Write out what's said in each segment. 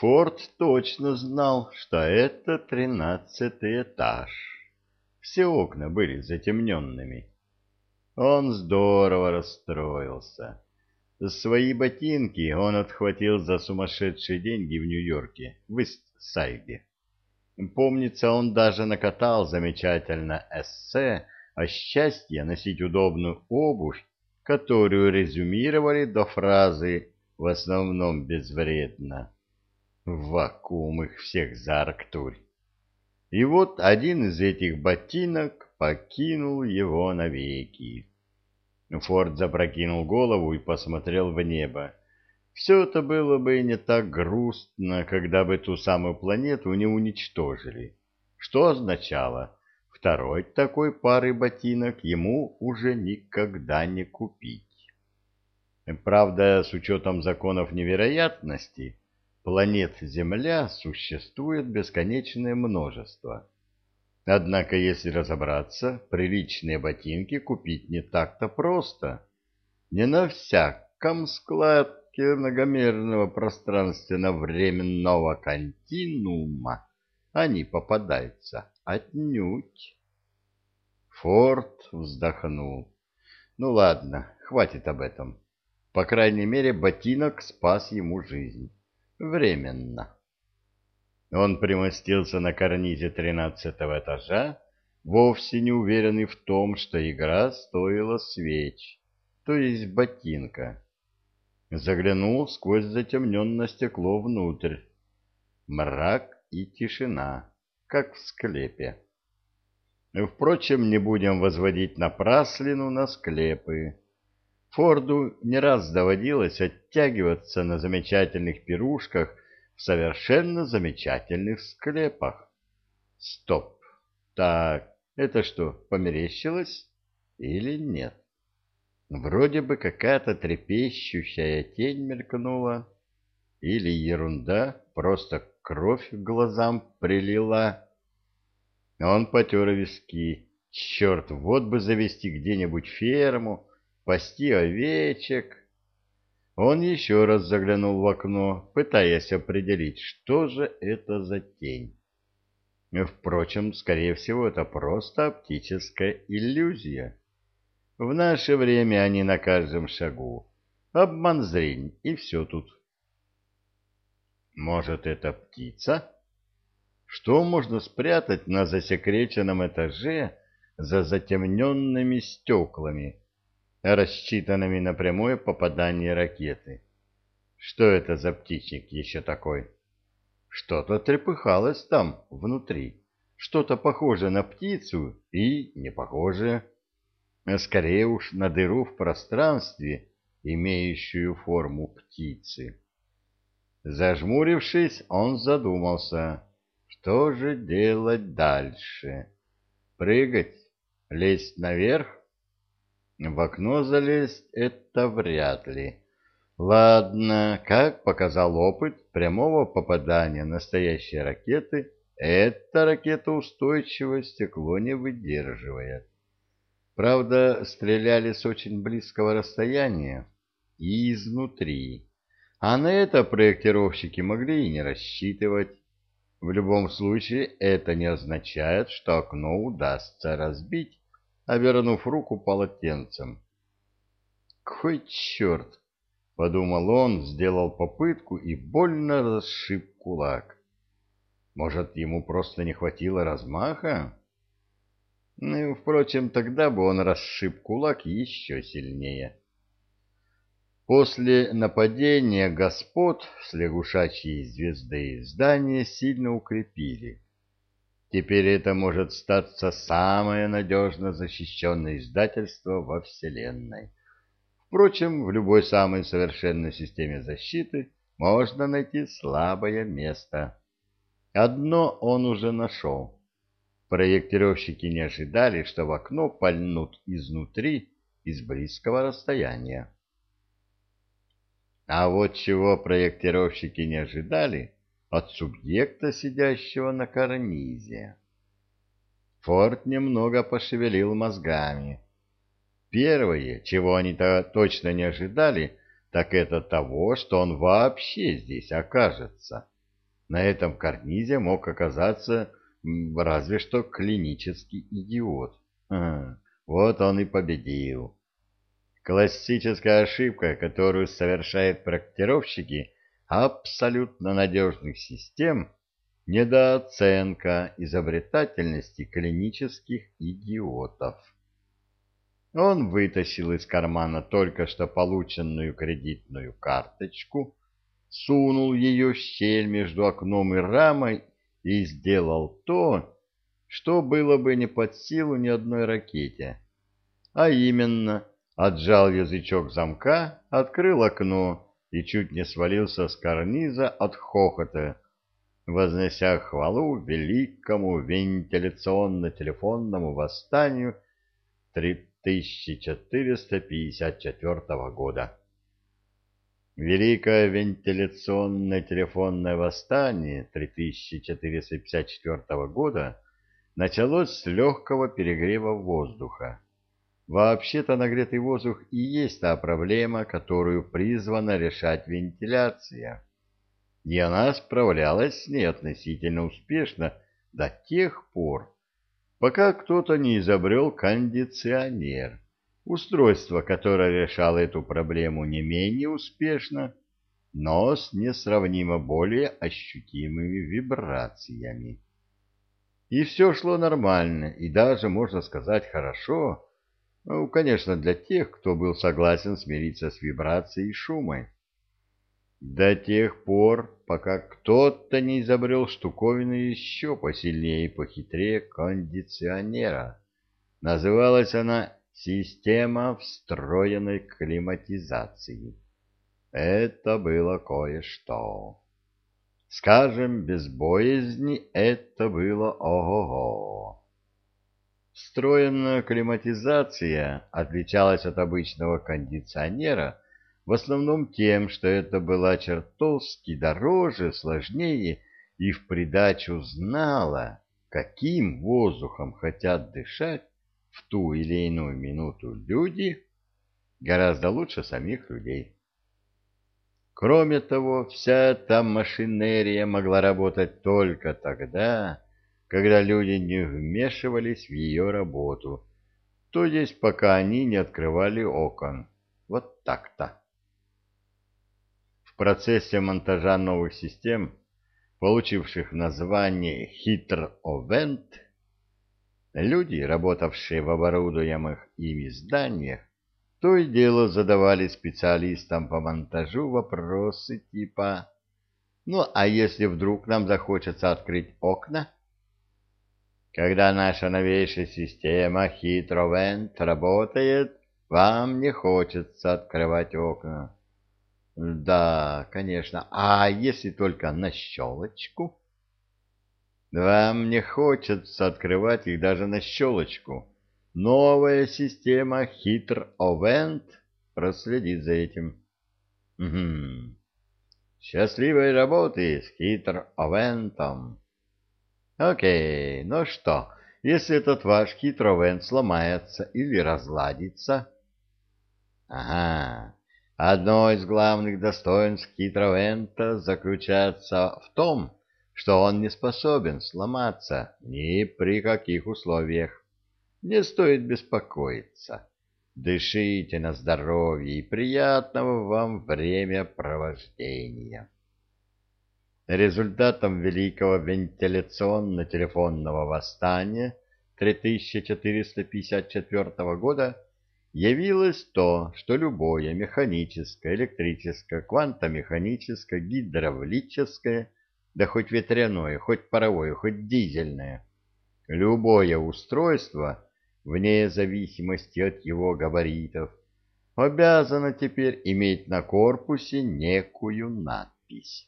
Форд точно знал, что это тринадцатый этаж. Все окна были затемненными. Он здорово расстроился. Свои ботинки он отхватил за сумасшедшие деньги в Нью-Йорке, в Ист-Сайде. Помнится, он даже накатал замечательно эссе о счастье носить удобную обувь, которую резюмировали до фразы «в основном безвредно». Вакуум их всех за Арктурь. И вот один из этих ботинок покинул его навеки. Форд запрокинул голову и посмотрел в небо. Все это было бы не так грустно, когда бы ту самую планету не уничтожили. Что означало, второй такой пары ботинок ему уже никогда не купить. Правда, с учетом законов невероятности, планет Земля существует бесконечное множество. Однако, если разобраться, приличные ботинки купить не так-то просто. Не на всяком складке многомерного пространственно-временного континуума они попадаются отнюдь. Форд вздохнул. Ну ладно, хватит об этом. По крайней мере, ботинок спас ему жизнь. Временно. Он примостился на карнизе тринадцатого этажа, вовсе не уверенный в том, что игра стоила свеч, то есть ботинка. Заглянул сквозь затемненное стекло внутрь. Мрак и тишина, как в склепе. Впрочем, не будем возводить напраслину на склепы. Форду не раз доводилось оттягиваться на замечательных пирушках в совершенно замечательных склепах. Стоп. Так, это что, померещилось или нет? Вроде бы какая-то трепещущая тень мелькнула. Или ерунда, просто кровь к глазам прилила. Он потер виски. Черт, вот бы завести где-нибудь ферму, пасти овечек. Он еще раз заглянул в окно, пытаясь определить, что же это за тень. Впрочем, скорее всего, это просто оптическая иллюзия. В наше время они на каждом шагу. Обман зрень, и все тут. Может, это птица? Что можно спрятать на засекреченном этаже за затемненными стеклами? Рассчитанными на прямое попадание ракеты. Что это за птичник еще такой? Что-то трепыхалось там, внутри. Что-то похожее на птицу и не похожее. Скорее уж на дыру в пространстве, имеющую форму птицы. Зажмурившись, он задумался, что же делать дальше? Прыгать? Лезть наверх? В окно залезть — это вряд ли. Ладно, как показал опыт прямого попадания настоящей ракеты, эта ракета устойчивое стекло не выдерживает. Правда, стреляли с очень близкого расстояния и изнутри. А на это проектировщики могли и не рассчитывать. В любом случае, это не означает, что окно удастся разбить обернув руку полотенцем. «Кой черт!» — подумал он, сделал попытку и больно расшиб кулак. «Может, ему просто не хватило размаха?» Ну, впрочем, тогда бы он расшиб кулак еще сильнее. После нападения господ с лягушачьей звезды здание сильно укрепили. Теперь это может статься самое надежно защищенное издательство во Вселенной. Впрочем, в любой самой совершенной системе защиты можно найти слабое место. Одно он уже нашел. Проектировщики не ожидали, что в окно пальнут изнутри, из близкого расстояния. А вот чего проектировщики не ожидали — от субъекта, сидящего на карнизе. Форд немного пошевелил мозгами. Первое, чего они-то точно не ожидали, так это того, что он вообще здесь окажется. На этом карнизе мог оказаться разве что клинический идиот. Ага, вот он и победил. Классическая ошибка, которую совершают проектировщики абсолютно надежных систем, недооценка изобретательности клинических идиотов. Он вытащил из кармана только что полученную кредитную карточку, сунул ее в щель между окном и рамой и сделал то, что было бы не под силу ни одной ракете. А именно, отжал язычок замка, открыл окно и чуть не свалился с карниза от хохота, вознося хвалу великому вентиляционно-телефонному восстанию 1454 года. Великое вентиляционное телефонное восстание 3454 года началось с легкого перегрева воздуха. Вообще-то нагретый воздух и есть та проблема, которую призвана решать вентиляция. И она справлялась с ней относительно успешно до тех пор, пока кто-то не изобрел кондиционер устройство, которое решало эту проблему не менее успешно, но с несравнимо более ощутимыми вибрациями. И все шло нормально, и даже, можно сказать, хорошо, ну, конечно, для тех, кто был согласен смириться с вибрацией и шумом. До тех пор, пока кто-то не изобрел штуковину еще посильнее и похитрее кондиционера. Называлась она Система встроенной климатизации. Это было кое-что. Скажем, без боязни это было ого-го. Встроенная климатизация отличалась от обычного кондиционера в основном тем, что это была чертовски дороже, сложнее и в придачу знала, каким воздухом хотят дышать в ту или иную минуту люди гораздо лучше самих людей. Кроме того, вся эта машинерия могла работать только тогда, когда люди не вмешивались в ее работу, то есть пока они не открывали окон. Вот так-то. В процессе монтажа новых систем, получивших название «Хитр-Овент», Люди, работавшие в оборудуемых ими зданиях, то и дело задавали специалистам по монтажу вопросы типа «Ну, а если вдруг нам захочется открыть окна?» Когда наша новейшая система Хитровент работает, вам не хочется открывать окна. Да, конечно. А если только на щелочку? Вам не хочется открывать их даже на щелочку. Новая система Хитр-Овент проследит за этим. Угу. Счастливой работы с Хитр-Овентом. Окей, ну что, если этот ваш Хитр-Овент сломается или разладится? Ага, одно из главных достоинств Хитр-Овента заключается в том, что он не способен сломаться ни при каких условиях. Не стоит беспокоиться. Дышите на здоровье и приятного вам времяпровождения. Результатом великого вентиляционно-телефонного восстания 3454 года явилось то, что любое механическое, электрическое, квантомеханическое, гидравлическое – да хоть ветряное, хоть паровое, хоть дизельное. Любое устройство, вне зависимости от его габаритов, обязано теперь иметь на корпусе некую надпись.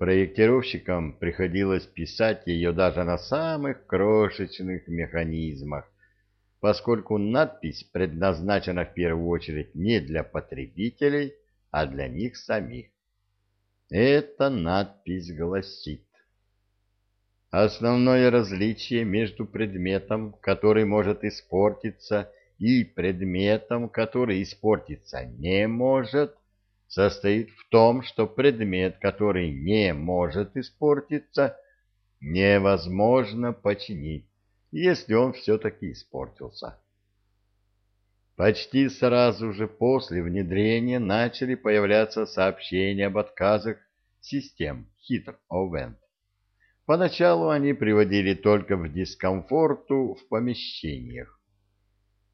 Проектировщикам приходилось писать ее даже на самых крошечных механизмах, поскольку надпись предназначена в первую очередь не для потребителей, а для них самих. Эта надпись гласит Основное различие между предметом, который может испортиться, и предметом, который испортиться не может, состоит в том, что предмет, который не может испортиться, невозможно починить, если он все-таки испортился. Почти сразу же после внедрения начали появляться сообщения об отказах систем хитр-овент. Поначалу они приводили только в дискомфорту в помещениях.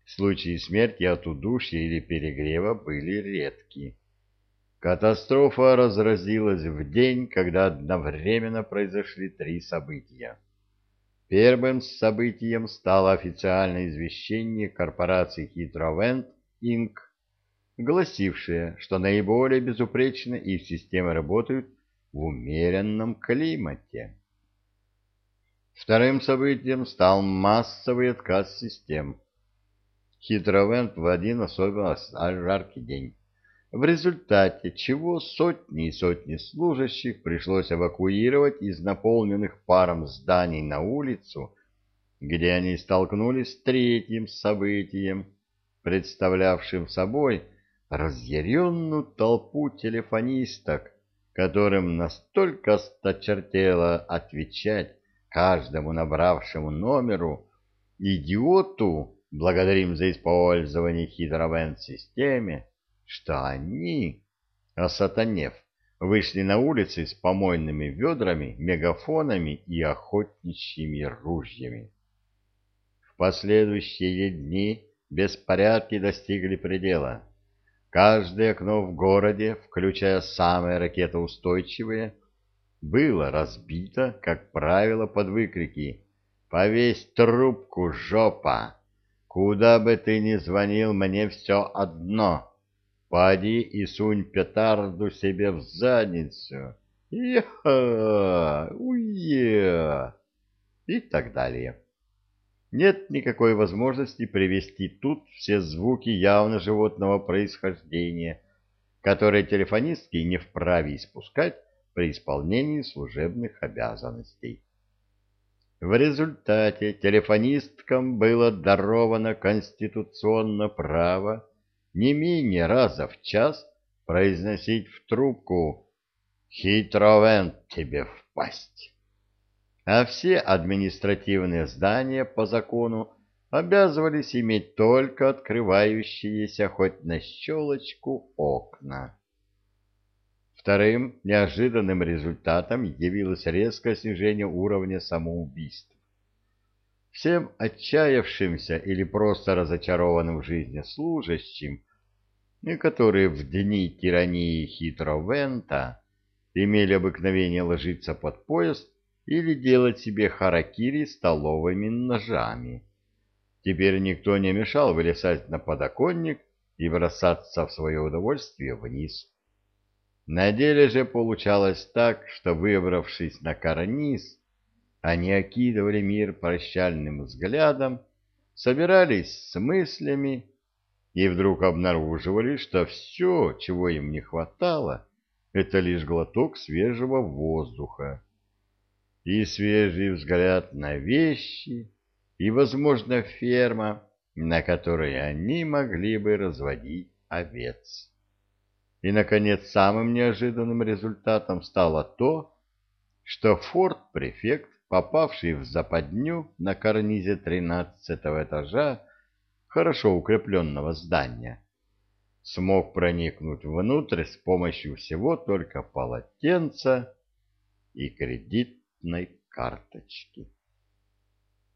Случаи смерти от удушья или перегрева были редки. Катастрофа разразилась в день, когда одновременно произошли три события. Первым событием стало официальное извещение корпорации Хитровент Inc., гласившее, что наиболее безупречно их системы работают в умеренном климате. Вторым событием стал массовый отказ систем. Хитровент в один особенно жаркий день в результате чего сотни и сотни служащих пришлось эвакуировать из наполненных паром зданий на улицу, где они столкнулись с третьим событием, представлявшим собой разъяренную толпу телефонисток, которым настолько осточертело отвечать каждому набравшему номеру идиоту, благодарим за использование хитровент-системе, что они, осатанев, вышли на улицы с помойными ведрами, мегафонами и охотничьими ружьями. В последующие дни беспорядки достигли предела. Каждое окно в городе, включая самые ракетоустойчивые, было разбито, как правило, под выкрики «Повесь трубку, жопа! Куда бы ты ни звонил, мне все одно!» Поди и сунь петарду себе в задницу. Иха, уе! И так далее. Нет никакой возможности привести тут все звуки явно животного происхождения, которые телефонистки не вправе испускать при исполнении служебных обязанностей. В результате телефонисткам было даровано конституционно право не менее раза в час произносить в трубку «Хитровент тебе в пасть». А все административные здания по закону обязывались иметь только открывающиеся хоть на щелочку окна. Вторым неожиданным результатом явилось резкое снижение уровня самоубийств. Всем отчаявшимся или просто разочарованным в жизни служащим которые в дни тирании хитровента имели обыкновение ложиться под поезд или делать себе харакири столовыми ножами. Теперь никто не мешал вылезать на подоконник и бросаться в свое удовольствие вниз. На деле же получалось так, что, выбравшись на карниз, они окидывали мир прощальным взглядом, собирались с мыслями и вдруг обнаруживали, что все, чего им не хватало, это лишь глоток свежего воздуха и свежий взгляд на вещи, и, возможно, ферма, на которой они могли бы разводить овец. И, наконец, самым неожиданным результатом стало то, что форт-префект, попавший в западню на карнизе тринадцатого этажа, хорошо укрепленного здания, смог проникнуть внутрь с помощью всего только полотенца и кредитной карточки.